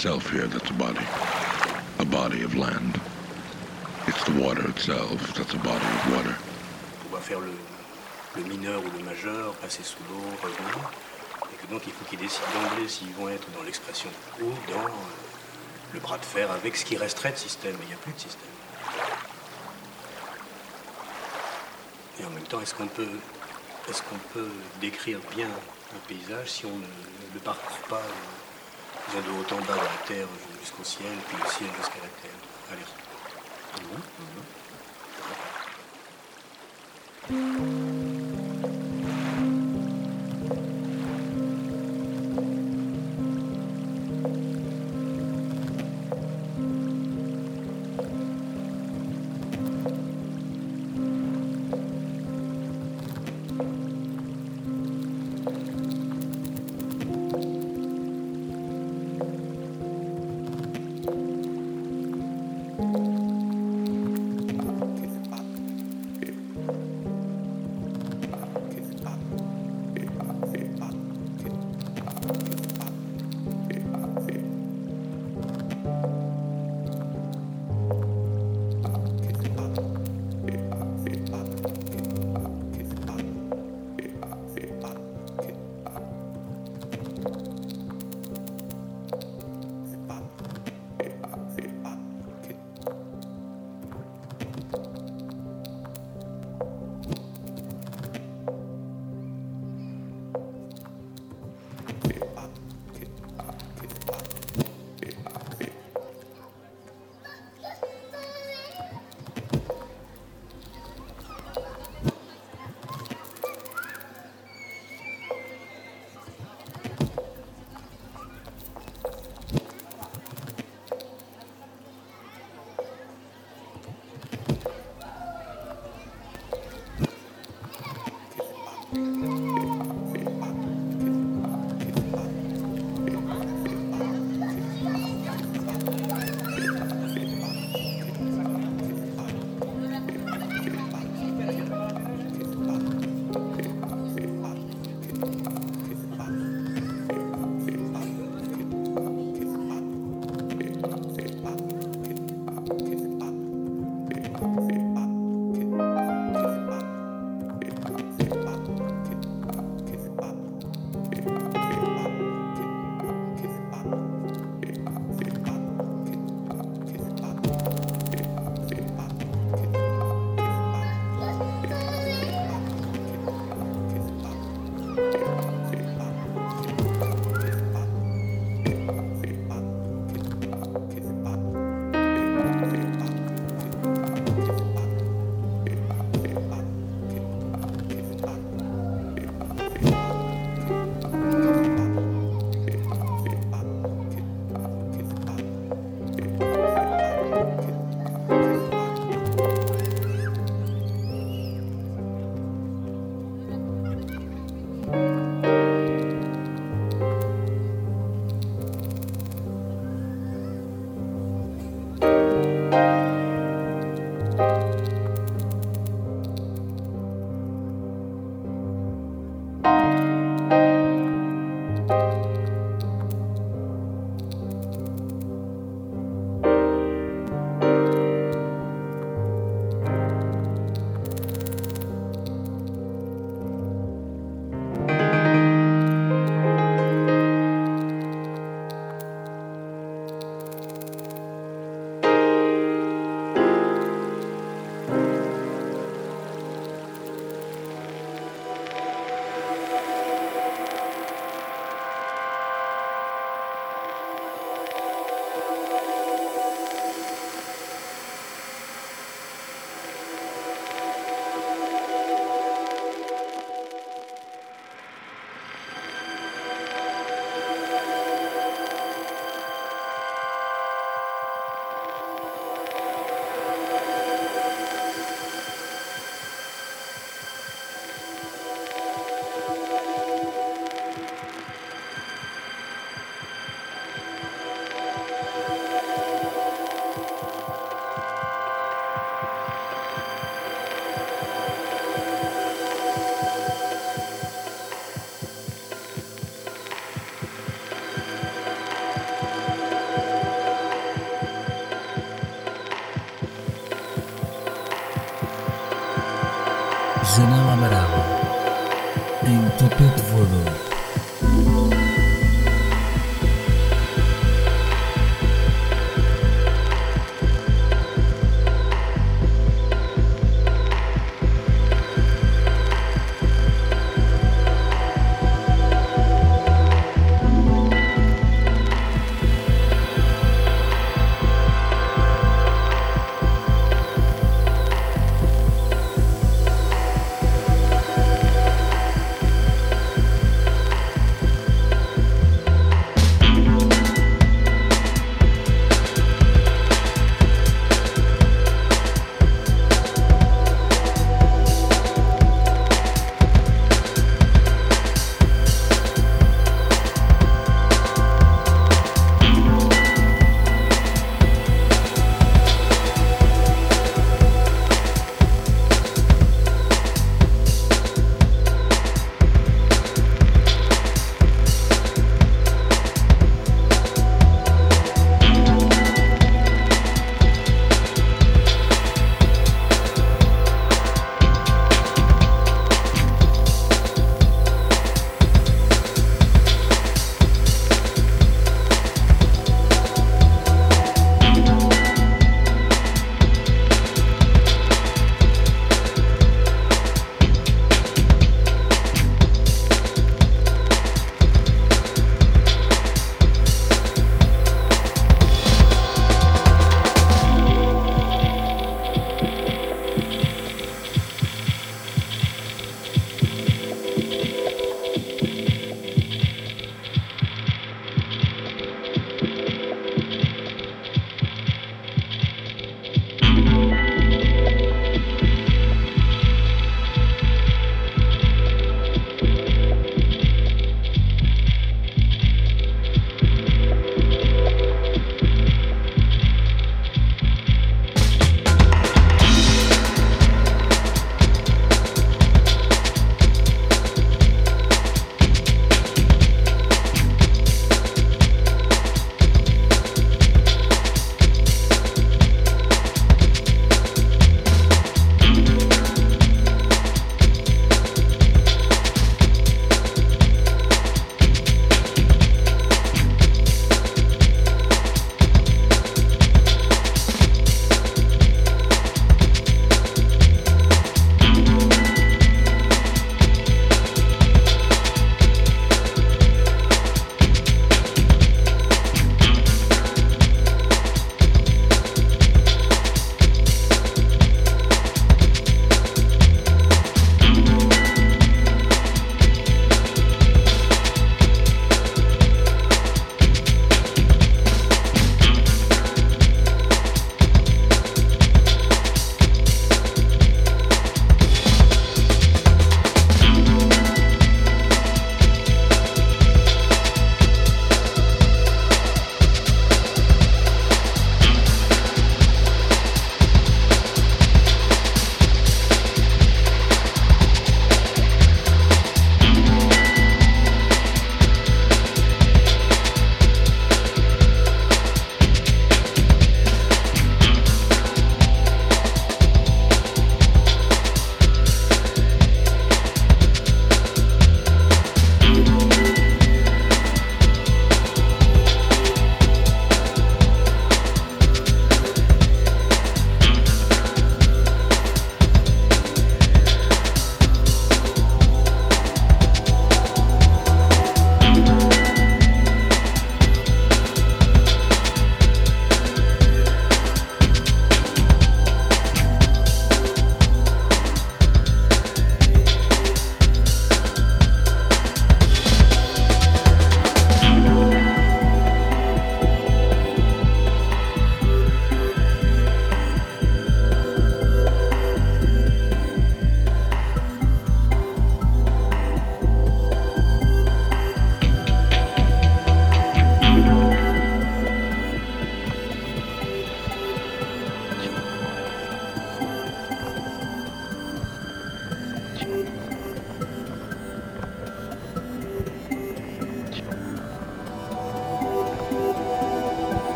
itself here that's a body. A body of land. It's the water itself that's a body of water. On va faire le, mineur ou le majeur, passer sous l'eau, revenir. Et que donc il faut qu'ils décident d'emblée s'ils vont être dans l'expression ou dans euh, le bras de fer avec ce qui resterait de système. Il n'y a plus de système. Et en même temps, est-ce qu'on peut, est-ce qu'on peut décrire bien un paysage si on ne le parcourt pas va de haut en bas, de la terre jusqu'au ciel, puis le ciel jusqu'à la terre. Allez. Mhm, mhm.